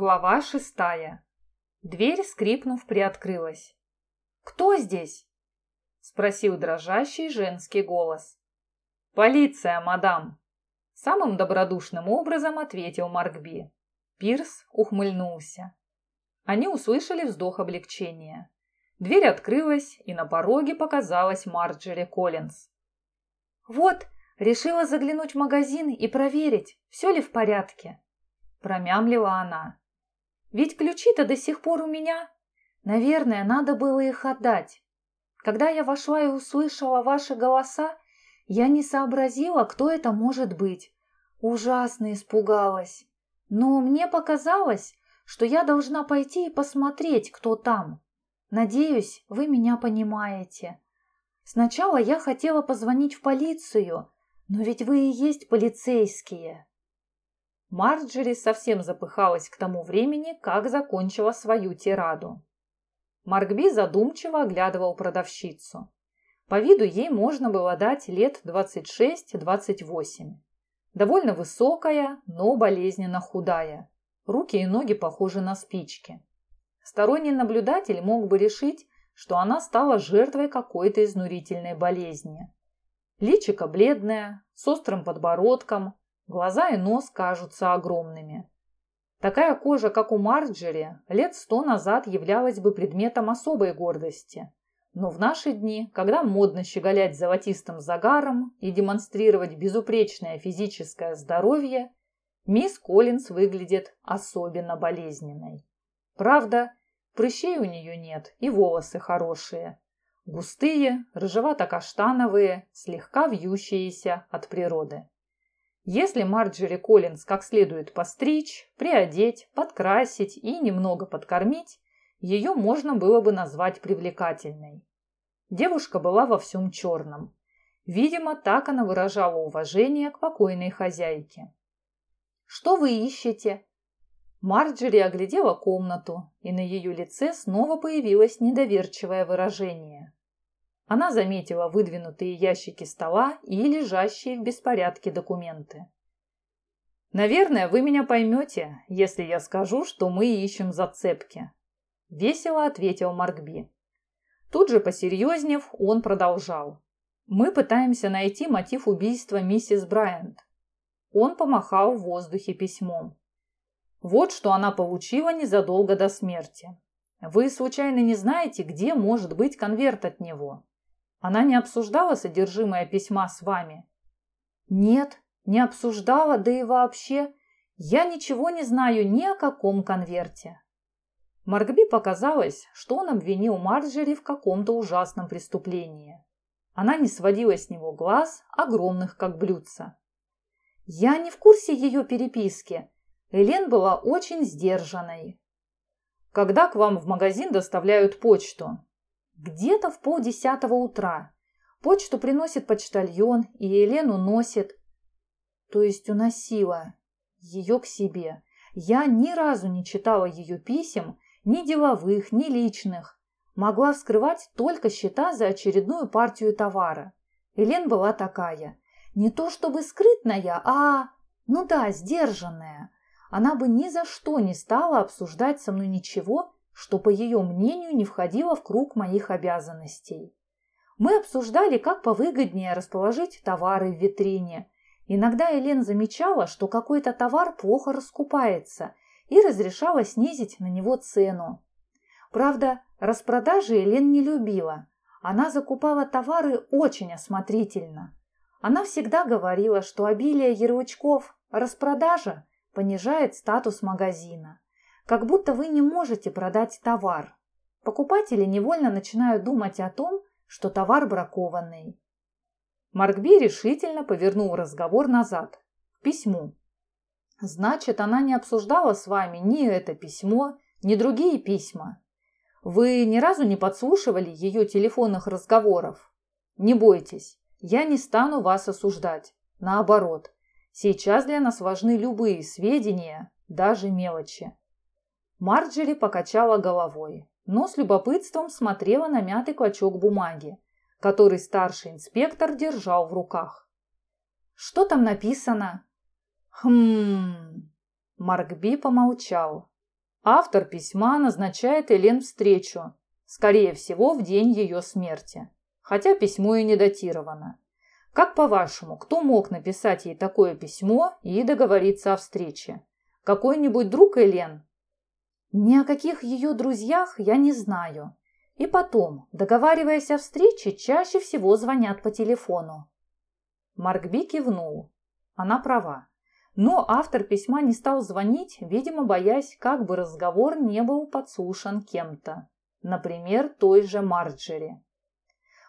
Глава шестая. Дверь, скрипнув, приоткрылась. «Кто здесь?» – спросил дрожащий женский голос. «Полиция, мадам!» Самым добродушным образом ответил Маркби. Пирс ухмыльнулся. Они услышали вздох облегчения. Дверь открылась, и на пороге показалась Марджери Коллинз. «Вот, решила заглянуть в магазин и проверить, все ли в порядке», промямлила она. Ведь ключи-то до сих пор у меня. Наверное, надо было их отдать. Когда я вошла и услышала ваши голоса, я не сообразила, кто это может быть. Ужасно испугалась. Но мне показалось, что я должна пойти и посмотреть, кто там. Надеюсь, вы меня понимаете. Сначала я хотела позвонить в полицию, но ведь вы и есть полицейские. Марджери совсем запыхалась к тому времени, как закончила свою тираду. Маркби задумчиво оглядывал продавщицу. По виду ей можно было дать лет 26-28. Довольно высокая, но болезненно худая. Руки и ноги похожи на спички. Сторонний наблюдатель мог бы решить, что она стала жертвой какой-то изнурительной болезни. Личико бледное, с острым подбородком, Глаза и нос кажутся огромными. Такая кожа, как у Марджери, лет сто назад являлась бы предметом особой гордости. Но в наши дни, когда модно щеголять золотистым загаром и демонстрировать безупречное физическое здоровье, мисс Коллинз выглядит особенно болезненной. Правда, прыщей у нее нет и волосы хорошие. Густые, рыжевато-каштановые, слегка вьющиеся от природы. Если Марджери Коллинз как следует постричь, приодеть, подкрасить и немного подкормить, ее можно было бы назвать привлекательной. Девушка была во всем черном. Видимо, так она выражала уважение к покойной хозяйке. «Что вы ищете?» Марджери оглядела комнату, и на ее лице снова появилось недоверчивое выражение. Она заметила выдвинутые ящики стола и лежащие в беспорядке документы. «Наверное, вы меня поймете, если я скажу, что мы ищем зацепки», – весело ответил Маркби. Тут же посерьезнев, он продолжал. «Мы пытаемся найти мотив убийства миссис Брайант». Он помахал в воздухе письмом. Вот что она получила незадолго до смерти. Вы случайно не знаете, где может быть конверт от него? Она не обсуждала содержимое письма с вами? Нет, не обсуждала, да и вообще. Я ничего не знаю ни о каком конверте. Маркби показалось, что он обвинил Марджери в каком-то ужасном преступлении. Она не сводила с него глаз, огромных как блюдца. Я не в курсе ее переписки. Элен была очень сдержанной. Когда к вам в магазин доставляют почту, где-то в полдесятого утра. Почту приносит почтальон, и Елену носит. То есть уносила ее к себе. Я ни разу не читала ее писем, ни деловых, ни личных. Могла вскрывать только счета за очередную партию товара. Елен была такая. Не то чтобы скрытная, а... Ну да, сдержанная. Она бы ни за что не стала обсуждать со мной ничего, что, по ее мнению, не входило в круг моих обязанностей. Мы обсуждали, как повыгоднее расположить товары в витрине. Иногда Елен замечала, что какой-то товар плохо раскупается и разрешала снизить на него цену. Правда, распродажи Елен не любила. Она закупала товары очень осмотрительно. Она всегда говорила, что обилие ярлычков «распродажа» понижает статус магазина. Как будто вы не можете продать товар. Покупатели невольно начинают думать о том, что товар бракованный. Маркби решительно повернул разговор назад, к письму. Значит, она не обсуждала с вами ни это письмо, ни другие письма. Вы ни разу не подслушивали ее телефонных разговоров? Не бойтесь, я не стану вас осуждать. Наоборот, сейчас для нас важны любые сведения, даже мелочи. Марджери покачала головой, но с любопытством смотрела на мятый клочок бумаги, который старший инспектор держал в руках. «Что там написано?» «Хм...» Маркби помолчал. Автор письма назначает Элен встречу, скорее всего, в день ее смерти, хотя письмо и не датировано. Как по-вашему, кто мог написать ей такое письмо и договориться о встрече? Какой-нибудь друг Элен? Ни о каких ее друзьях я не знаю. И потом, договариваясь о встрече, чаще всего звонят по телефону. Маркби кивнул. Она права. Но автор письма не стал звонить, видимо, боясь, как бы разговор не был подслушан кем-то. Например, той же Марджери.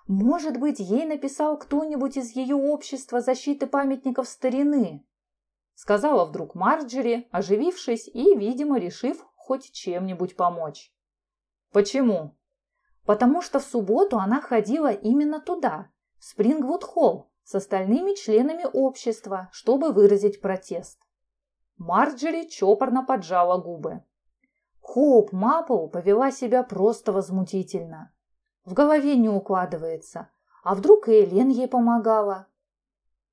Может быть, ей написал кто-нибудь из ее общества защиты памятников старины? Сказала вдруг Марджери, оживившись и, видимо, решив хоть чем-нибудь помочь. Почему? Потому что в субботу она ходила именно туда, в Спрингвуд-холл, с остальными членами общества, чтобы выразить протест. Марджери чопорно поджала губы. Хоуп Маппл повела себя просто возмутительно. В голове не укладывается. А вдруг и Элен ей помогала?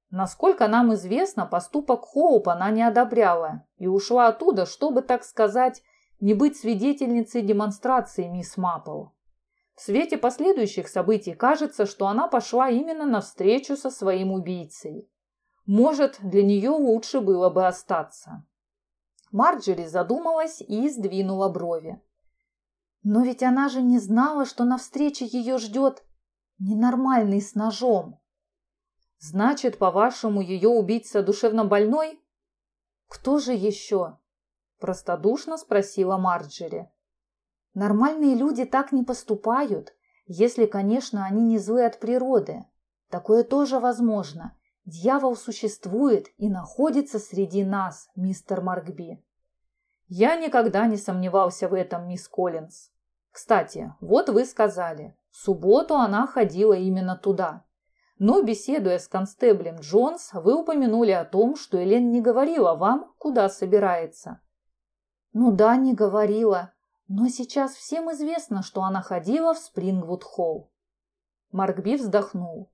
Насколько нам известно, поступок Хоуп она не одобряла и ушла оттуда, чтобы, так сказать, не быть свидетельницей демонстрации мисс Маппл. В свете последующих событий кажется, что она пошла именно навстречу со своим убийцей. Может, для нее лучше было бы остаться. Марджери задумалась и сдвинула брови. Но ведь она же не знала, что на встрече ее ждет ненормальный с ножом. Значит, по-вашему, ее убийца душевно больной? Кто же еще? Простодушно спросила Марджери. Нормальные люди так не поступают, если, конечно, они не злы от природы. Такое тоже возможно. Дьявол существует и находится среди нас, мистер Маркби. Я никогда не сомневался в этом, мисс Коллинз. Кстати, вот вы сказали, в субботу она ходила именно туда. Но, беседуя с констеблем Джонс, вы упомянули о том, что Элен не говорила вам, куда собирается. Ну да, не говорила. Но сейчас всем известно, что она ходила в Спрингвуд-холл. Маркби вздохнул.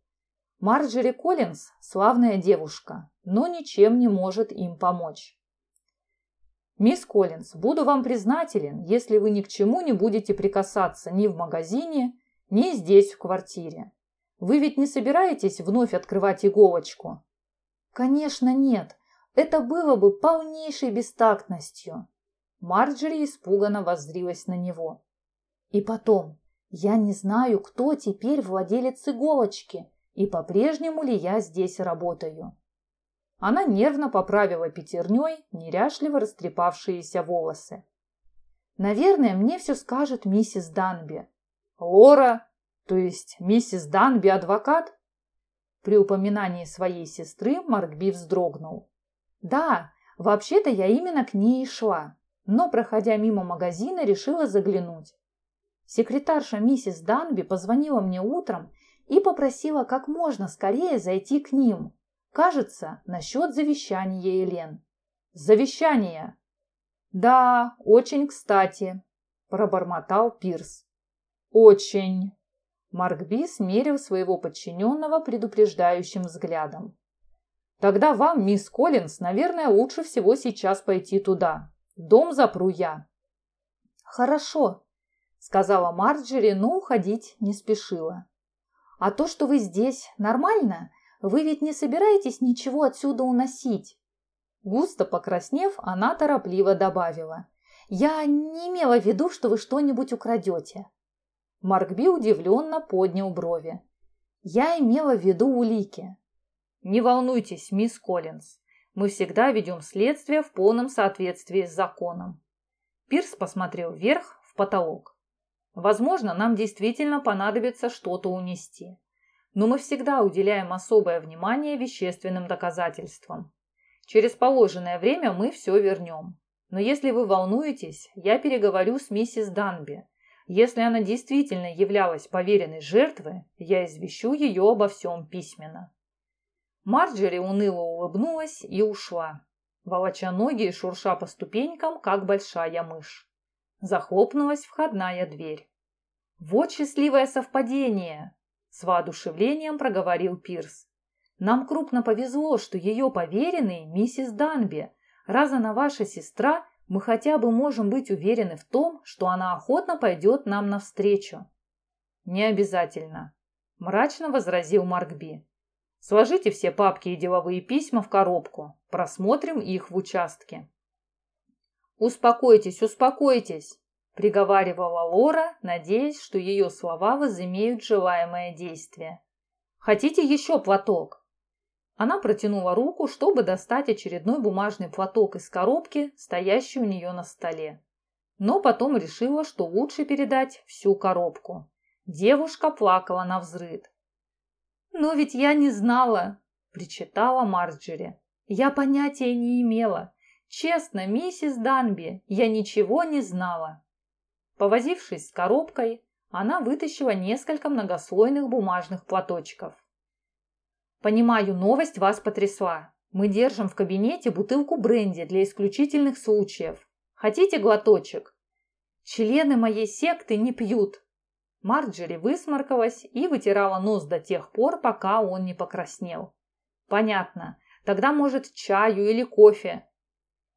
Марджери Коллинз – славная девушка, но ничем не может им помочь. «Мисс Коллинз, буду вам признателен, если вы ни к чему не будете прикасаться ни в магазине, ни здесь, в квартире. Вы ведь не собираетесь вновь открывать иголочку?» «Конечно нет. Это было бы полнейшей бестактностью». Марджери испуганно воззрилась на него. «И потом, я не знаю, кто теперь владелец иголочки и по-прежнему ли я здесь работаю. Она нервно поправила пятерней неряшливо растрепавшиеся волосы. «Наверное, мне все скажет миссис Данби». «Лора, то есть миссис Данби адвокат?» При упоминании своей сестры Маркби вздрогнул. «Да, вообще-то я именно к ней и шла, но, проходя мимо магазина, решила заглянуть. Секретарша миссис Данби позвонила мне утром и попросила как можно скорее зайти к ним, Кажется, насчет завещания Елен. Завещание. Да, очень кстати, пробормотал Пирс. Очень. Маркби смерил своего подчиненного предупреждающим взглядом. Тогда вам, мисс Коллинз, наверное, лучше всего сейчас пойти туда. Дом запру я. Хорошо, сказала Марджери, но уходить не спешила. А то, что вы здесь, нормально? Вы ведь не собираетесь ничего отсюда уносить?» Густо покраснев, она торопливо добавила. «Я не имела в виду, что вы что-нибудь украдете». Маркби удивленно поднял брови. «Я имела в виду улики». «Не волнуйтесь, мисс Коллинз. Мы всегда ведем следствие в полном соответствии с законом». Пирс посмотрел вверх, в потолок. «Возможно, нам действительно понадобится что-то унести но мы всегда уделяем особое внимание вещественным доказательствам. Через положенное время мы все вернем. Но если вы волнуетесь, я переговорю с миссис Данби. Если она действительно являлась поверенной жертвой, я извещу ее обо всем письменно. Марджери уныло улыбнулась и ушла, волоча ноги и шурша по ступенькам, как большая мышь. Захлопнулась входная дверь. «Вот счастливое совпадение!» С воодушевлением проговорил Пирс. Нам крупно повезло, что ее поверенный миссис Данби. Раз она ваша сестра, мы хотя бы можем быть уверены в том, что она охотно пойдет нам навстречу. Не обязательно, мрачно возразил Маркби. Сложите все папки и деловые письма в коробку, просмотрим их в участке. Успокойтесь, успокойтесь, приговаривала Лора, надеясь, что ее слова возымеют желаемое действие. Хотите еще платок? Она протянула руку, чтобы достать очередной бумажный платок из коробки, стоящей у нее на столе. Но потом решила, что лучше передать всю коробку. Девушка плакала на взрыд. «Но ведь я не знала!» – причитала Марджери. «Я понятия не имела. Честно, миссис Данби, я ничего не знала». Повозившись с коробкой, она вытащила несколько многослойных бумажных платочков. Понимаю, новость вас потрясла. Мы держим в кабинете бутылку бренди для исключительных случаев. Хотите глоточек? Члены моей секты не пьют. Марджери высморкалась и вытирала нос до тех пор, пока он не покраснел. Понятно. Тогда, может, чаю или кофе.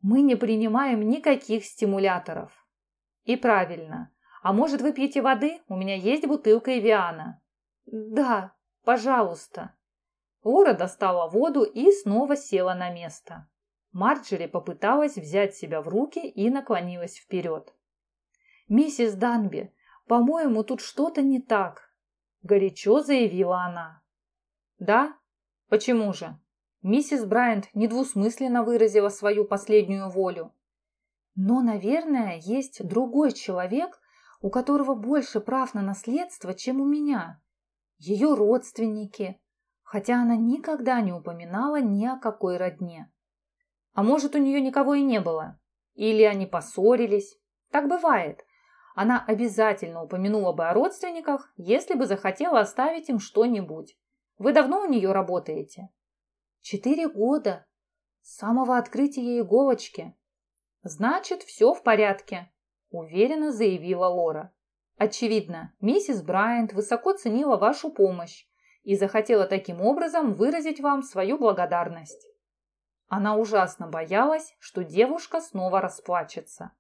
Мы не принимаем никаких стимуляторов. И правильно. А может, вы пьете воды? У меня есть бутылка Эвиана. Да, пожалуйста. Лора достала воду и снова села на место. Марджери попыталась взять себя в руки и наклонилась вперед. «Миссис Данби, по-моему, тут что-то не так», – горячо заявила она. «Да? Почему же?» Миссис Брайант недвусмысленно выразила свою последнюю волю. «Но, наверное, есть другой человек, у которого больше прав на наследство, чем у меня. Ее родственники, хотя она никогда не упоминала ни о какой родне. А может, у нее никого и не было? Или они поссорились? Так бывает. Она обязательно упомянула бы о родственниках, если бы захотела оставить им что-нибудь. Вы давно у нее работаете? Четыре года. С самого открытия иголочки. Значит, все в порядке, уверенно заявила Лора. Очевидно, миссис Брайант высоко ценила вашу помощь и захотела таким образом выразить вам свою благодарность. Она ужасно боялась, что девушка снова расплачется.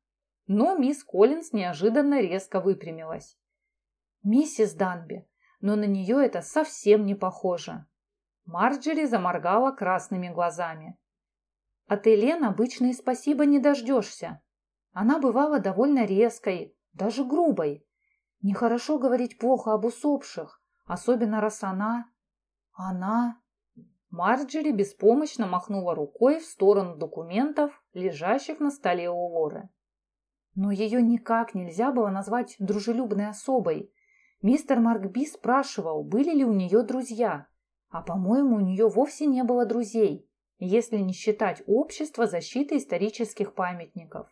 Но мисс Коллинз неожиданно резко выпрямилась. «Миссис Данби, но на нее это совсем не похоже». Марджери заморгала красными глазами. «От Элен обычно и спасибо не дождешься. Она бывала довольно резкой, даже грубой. Нехорошо говорить плохо об усопших, Особенно раз она... Она... Марджери беспомощно махнула рукой в сторону документов, лежащих на столе у Лоры. Но ее никак нельзя было назвать дружелюбной особой. Мистер Маркби спрашивал, были ли у нее друзья. А, по-моему, у нее вовсе не было друзей, если не считать общество защиты исторических памятников.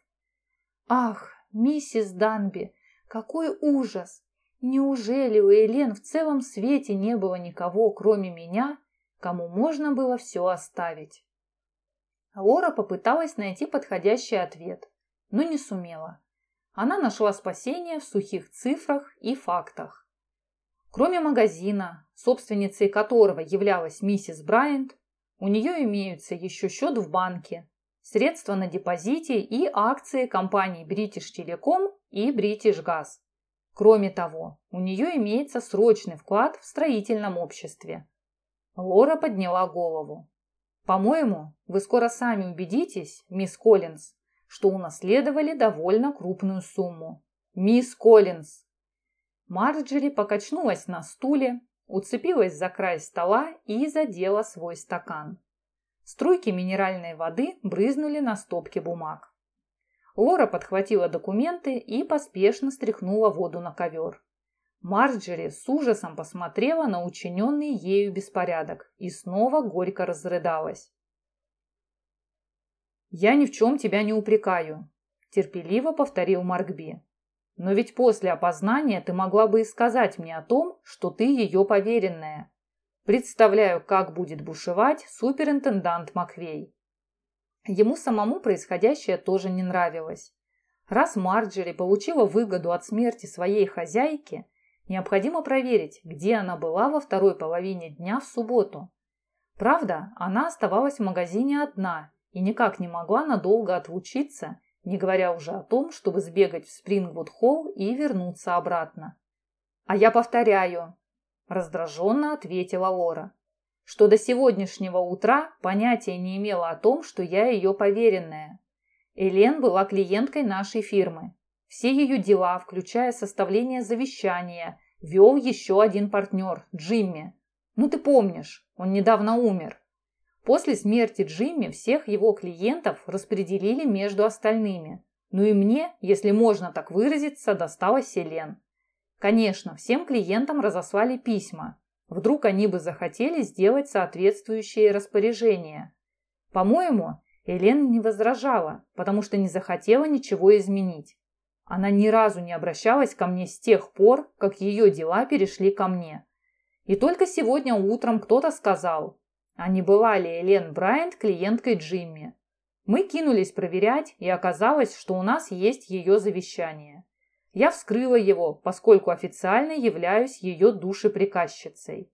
Ах, миссис Данби, какой ужас! Неужели у Элен в целом свете не было никого, кроме меня, кому можно было все оставить? Лора попыталась найти подходящий ответ, но не сумела. Она нашла спасение в сухих цифрах и фактах. Кроме магазина, собственницей которого являлась миссис Брайант, у нее имеются еще счет в банке, средства на депозите и акции компаний British Telecom и British Gas. Кроме того, у нее имеется срочный вклад в строительном обществе. Лора подняла голову. «По-моему, вы скоро сами убедитесь, мисс Коллинз, что унаследовали довольно крупную сумму. Мисс Коллинз!» Марджери покачнулась на стуле, уцепилась за край стола и задела свой стакан. Струйки минеральной воды брызнули на стопки бумаг. Лора подхватила документы и поспешно стряхнула воду на ковер. Марджери с ужасом посмотрела на учиненный ею беспорядок и снова горько разрыдалась. «Я ни в чем тебя не упрекаю», – терпеливо повторил Маркби. «Но ведь после опознания ты могла бы и сказать мне о том, что ты ее поверенная. Представляю, как будет бушевать суперинтендант Маквей. Ему самому происходящее тоже не нравилось. Раз Марджери получила выгоду от смерти своей хозяйки, необходимо проверить, где она была во второй половине дня в субботу. Правда, она оставалась в магазине одна и никак не могла надолго отлучиться не говоря уже о том, чтобы сбегать в Спрингвуд-холл и вернуться обратно. «А я повторяю», – раздраженно ответила Лора, что до сегодняшнего утра понятия не имела о том, что я ее поверенная. Элен была клиенткой нашей фирмы. Все ее дела, включая составление завещания, вел еще один партнер, Джимми. Ну ты помнишь, он недавно умер. После смерти Джимми всех его клиентов распределили между остальными. Ну и мне, если можно так выразиться, досталась Селен. Конечно, всем клиентам разослали письма. Вдруг они бы захотели сделать соответствующие распоряжения. По-моему, Элен не возражала, потому что не захотела ничего изменить. Она ни разу не обращалась ко мне с тех пор, как ее дела перешли ко мне. И только сегодня утром кто-то сказал, а не была ли Элен Брайант клиенткой Джимми. Мы кинулись проверять, и оказалось, что у нас есть ее завещание. Я вскрыла его, поскольку официально являюсь ее душеприказчицей.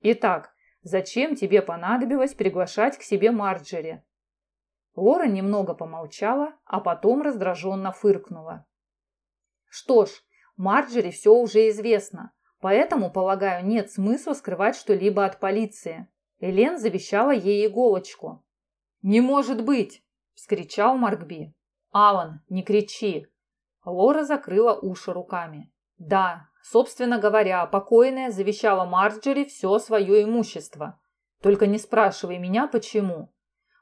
Итак, зачем тебе понадобилось приглашать к себе Марджери? Лора немного помолчала, а потом раздраженно фыркнула. Что ж, Марджери все уже известно, поэтому, полагаю, нет смысла скрывать что-либо от полиции. Элен завещала ей иголочку. «Не может быть!» – вскричал Маркби. «Алан, не кричи!» Лора закрыла уши руками. «Да, собственно говоря, покойная завещала Марджери все свое имущество. Только не спрашивай меня, почему.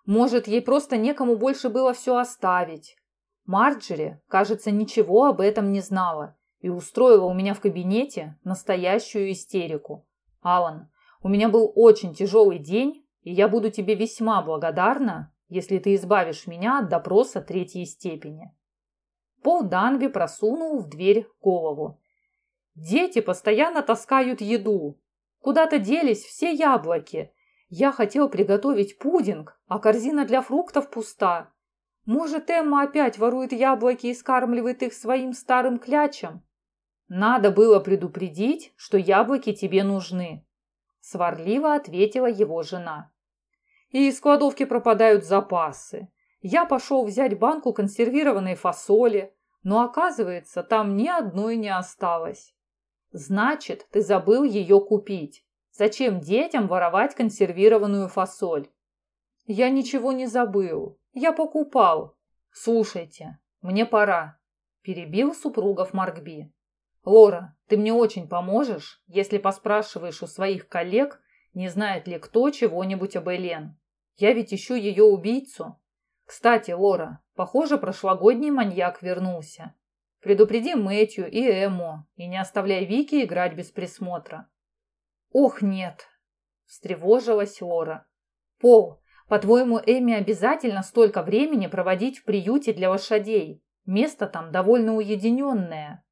Может, ей просто некому больше было все оставить. Марджери, кажется, ничего об этом не знала и устроила у меня в кабинете настоящую истерику. Алан, у меня был очень тяжелый день, и я буду тебе весьма благодарна, если ты избавишь меня от допроса третьей степени». Пол Данби просунул в дверь голову. «Дети постоянно таскают еду. Куда-то делись все яблоки. Я хотел приготовить пудинг, а корзина для фруктов пуста. Может, Эмма опять ворует яблоки и скармливает их своим старым клячам? Надо было предупредить, что яблоки тебе нужны сварливо ответила его жена. И из кладовки пропадают запасы. Я пошел взять банку консервированной фасоли, но оказывается, там ни одной не осталось. Значит, ты забыл ее купить. Зачем детям воровать консервированную фасоль? Я ничего не забыл. Я покупал. Слушайте, мне пора. Перебил супругов Маркби. «Лора, ты мне очень поможешь, если поспрашиваешь у своих коллег, не знает ли кто чего-нибудь об Элен. Я ведь ищу ее убийцу. Кстати, Лора, похоже, прошлогодний маньяк вернулся. Предупреди Мэтью и Эму и не оставляй Вики играть без присмотра». «Ох, нет!» – встревожилась Лора. «Пол, по-твоему, Эми обязательно столько времени проводить в приюте для лошадей? Место там довольно уединенное».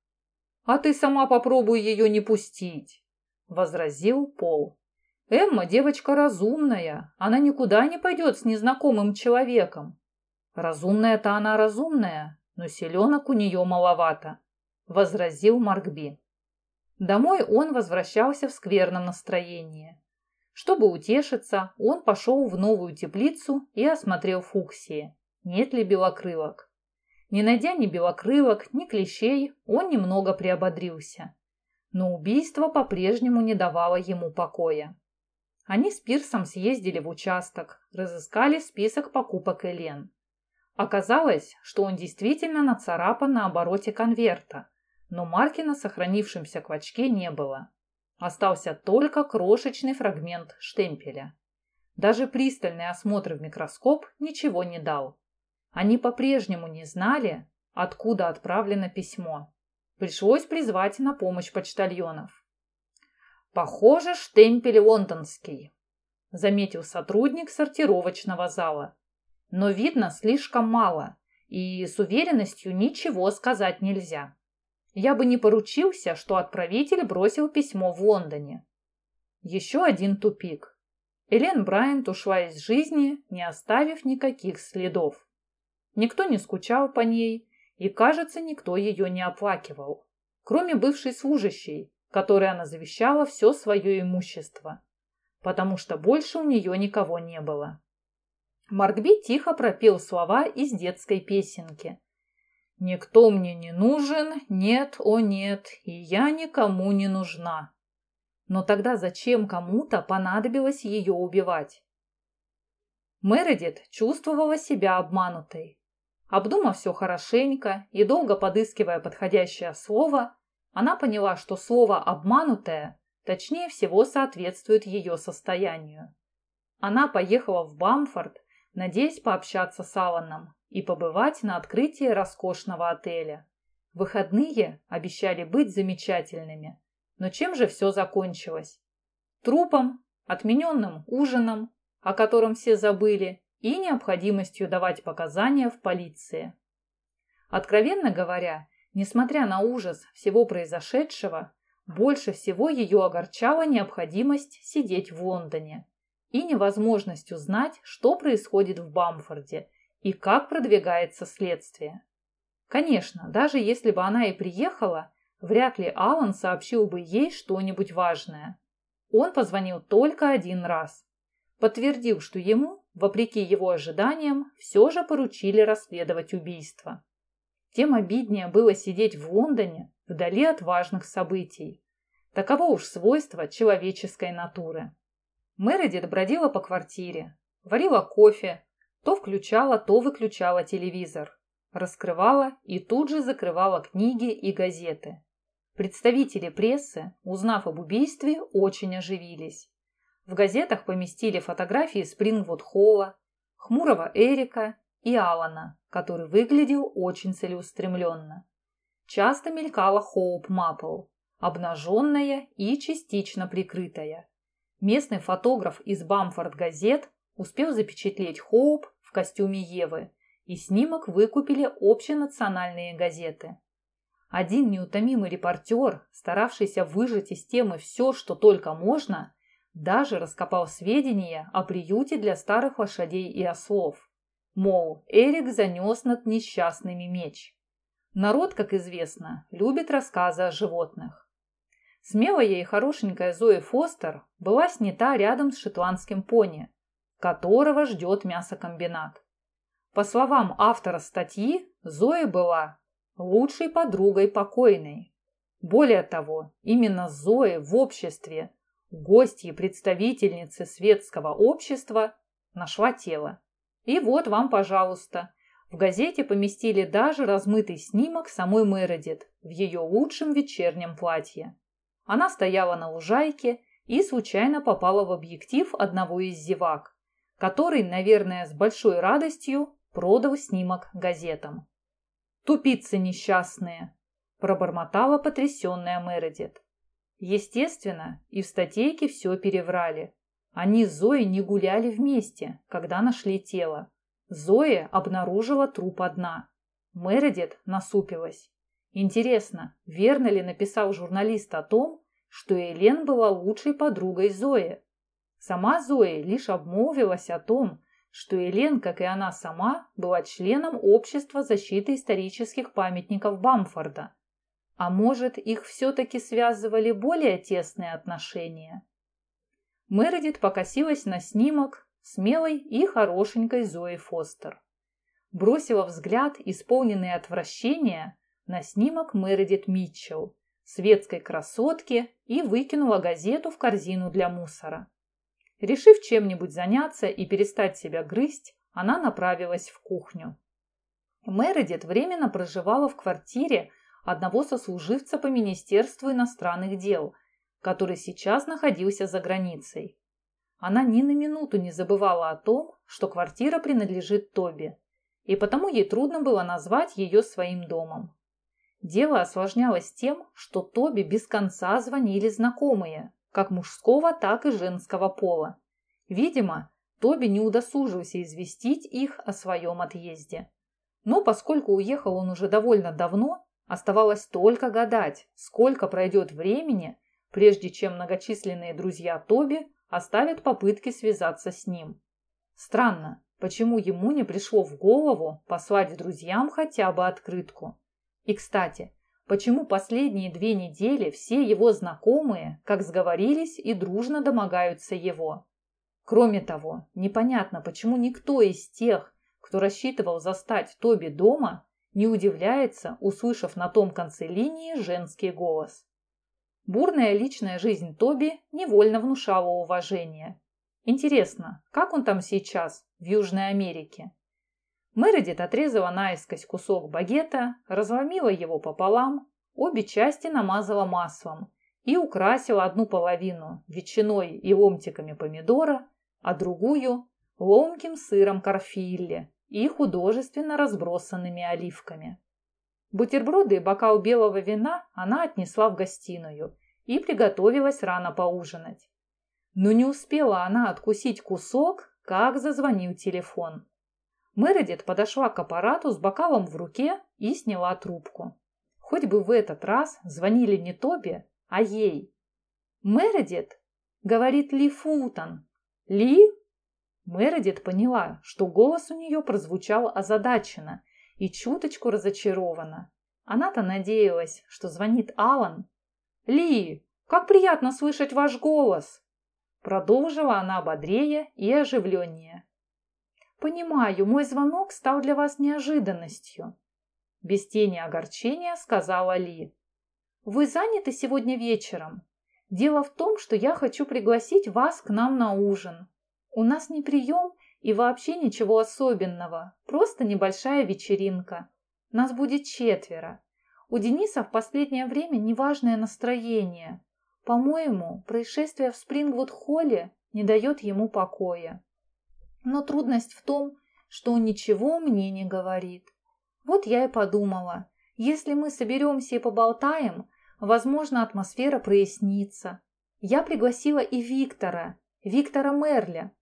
«А ты сама попробуй ее не пустить», – возразил Пол. «Эмма девочка разумная, она никуда не пойдет с незнакомым человеком». «Разумная-то она разумная, но селенок у нее маловато», – возразил Маркби. Домой он возвращался в скверном настроении. Чтобы утешиться, он пошел в новую теплицу и осмотрел фуксии, нет ли белокрылок. Не найдя ни белокрылок, ни клещей, он немного приободрился. Но убийство по-прежнему не давало ему покоя. Они с Пирсом съездили в участок, разыскали список покупок Элен. Оказалось, что он действительно нацарапан на обороте конверта, но марки на сохранившемся квачке не было. Остался только крошечный фрагмент штемпеля. Даже пристальный осмотр в микроскоп ничего не дал. Они по-прежнему не знали, откуда отправлено письмо. Пришлось призвать на помощь почтальонов. «Похоже, штемпель лондонский», – заметил сотрудник сортировочного зала. «Но видно слишком мало, и с уверенностью ничего сказать нельзя. Я бы не поручился, что отправитель бросил письмо в Лондоне». Еще один тупик. Элен Брайант ушла из жизни, не оставив никаких следов. Никто не скучал по ней, и, кажется, никто ее не оплакивал, кроме бывшей служащей, которой она завещала все свое имущество, потому что больше у нее никого не было. Маркби тихо пропел слова из детской песенки. «Никто мне не нужен, нет, о нет, и я никому не нужна». Но тогда зачем кому-то понадобилось ее убивать? Мередит чувствовала себя обманутой. Обдумав все хорошенько и долго подыскивая подходящее слово, она поняла, что слово «обманутое» точнее всего соответствует ее состоянию. Она поехала в Бамфорд, надеясь пообщаться с Алланом и побывать на открытии роскошного отеля. Выходные обещали быть замечательными, но чем же все закончилось? Трупом, отмененным ужином, о котором все забыли, и необходимостью давать показания в полиции. Откровенно говоря, несмотря на ужас всего произошедшего, больше всего ее огорчала необходимость сидеть в Лондоне и невозможность узнать, что происходит в Бамфорде и как продвигается следствие. Конечно, даже если бы она и приехала, вряд ли Алан сообщил бы ей что-нибудь важное. Он позвонил только один раз, подтвердил, что ему, вопреки его ожиданиям, все же поручили расследовать убийство. Тем обиднее было сидеть в Лондоне, вдали от важных событий. Таково уж свойство человеческой натуры. Мередит бродила по квартире, варила кофе, то включала, то выключала телевизор, раскрывала и тут же закрывала книги и газеты. Представители прессы, узнав об убийстве, очень оживились. В газетах поместили фотографии Спрингвуд-Холла, хмурого Эрика и Алана, который выглядел очень целеустремленно. Часто мелькала Хоуп Маппл, обнаженная и частично прикрытая. Местный фотограф из Бамфорд газет успел запечатлеть Хоуп в костюме Евы, и снимок выкупили общенациональные газеты. Один неутомимый репортер, старавшийся выжать из темы все, что только можно, даже раскопал сведения о приюте для старых лошадей и ослов. Мол, Эрик занес над несчастными меч. Народ, как известно, любит рассказы о животных. Смелая и хорошенькая Зои Фостер была снята рядом с шотландским пони, которого ждет мясокомбинат. По словам автора статьи, Зоя была лучшей подругой покойной. Более того, именно Зои в обществе гостьи представительницы светского общества, нашла тело. И вот вам, пожалуйста. В газете поместили даже размытый снимок самой Мередит в ее лучшем вечернем платье. Она стояла на лужайке и случайно попала в объектив одного из зевак, который, наверное, с большой радостью продал снимок газетам. «Тупицы несчастные!» – пробормотала потрясенная Мередит. Естественно, и в статейке все переврали. Они с Зоей не гуляли вместе, когда нашли тело. Зоя обнаружила труп одна. Мередит насупилась. Интересно, верно ли написал журналист о том, что Элен была лучшей подругой Зои? Сама Зоя лишь обмолвилась о том, что Элен, как и она сама, была членом Общества защиты исторических памятников Бамфорда. А может, их все-таки связывали более тесные отношения? Мередит покосилась на снимок смелой и хорошенькой Зои Фостер. Бросила взгляд, исполненный отвращения, на снимок Мередит Митчелл, светской красотки, и выкинула газету в корзину для мусора. Решив чем-нибудь заняться и перестать себя грызть, она направилась в кухню. Мередит временно проживала в квартире, одного сослуживца по Министерству иностранных дел, который сейчас находился за границей. Она ни на минуту не забывала о том, что квартира принадлежит Тоби, и потому ей трудно было назвать ее своим домом. Дело осложнялось тем, что Тоби без конца звонили знакомые, как мужского, так и женского пола. Видимо, Тоби не удосужился известить их о своем отъезде. Но поскольку уехал он уже довольно давно, Оставалось только гадать, сколько пройдет времени, прежде чем многочисленные друзья Тоби оставят попытки связаться с ним. Странно, почему ему не пришло в голову послать друзьям хотя бы открытку. И, кстати, почему последние две недели все его знакомые, как сговорились, и дружно домогаются его. Кроме того, непонятно, почему никто из тех, кто рассчитывал застать Тоби дома, не удивляется, услышав на том конце линии женский голос. Бурная личная жизнь Тоби невольно внушала уважение. Интересно, как он там сейчас, в Южной Америке? Мередит отрезала наискось кусок багета, разломила его пополам, обе части намазала маслом и украсила одну половину ветчиной и ломтиками помидора, а другую – ломким сыром карфилли и художественно разбросанными оливками. Бутерброды и бокал белого вина она отнесла в гостиную и приготовилась рано поужинать. Но не успела она откусить кусок, как зазвонил телефон. Мередит подошла к аппарату с бокалом в руке и сняла трубку. Хоть бы в этот раз звонили не Тоби, а ей. «Мередит?» — говорит Ли Фултон. «Ли?» Мередит поняла, что голос у нее прозвучал озадаченно и чуточку разочарованно. Она-то надеялась, что звонит Алан. «Ли, как приятно слышать ваш голос!» Продолжила она бодрее и оживленнее. «Понимаю, мой звонок стал для вас неожиданностью», без тени огорчения сказала Ли. «Вы заняты сегодня вечером? Дело в том, что я хочу пригласить вас к нам на ужин. У нас не прием и вообще ничего особенного, просто небольшая вечеринка. Нас будет четверо. У Дениса в последнее время неважное настроение. По-моему, происшествие в Спрингвуд-холле не дает ему покоя. Но трудность в том, что он ничего мне не говорит. Вот я и подумала, если мы соберемся и поболтаем, возможно, атмосфера прояснится. Я пригласила и Виктора, Виктора Мерля,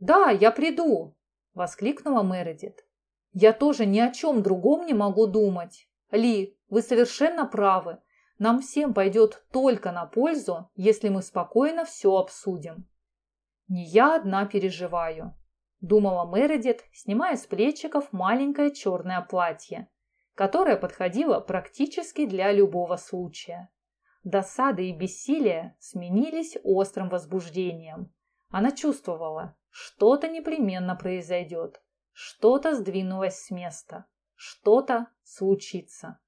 «Да, я приду!» – воскликнула Мередит. «Я тоже ни о чем другом не могу думать. Ли, вы совершенно правы. Нам всем пойдет только на пользу, если мы спокойно все обсудим». «Не я одна переживаю», – думала Мередит, снимая с плечиков маленькое черное платье, которое подходило практически для любого случая. Досада и бессилие сменились острым возбуждением. Она чувствовала, что-то непременно произойдет, что-то сдвинулось с места, что-то случится.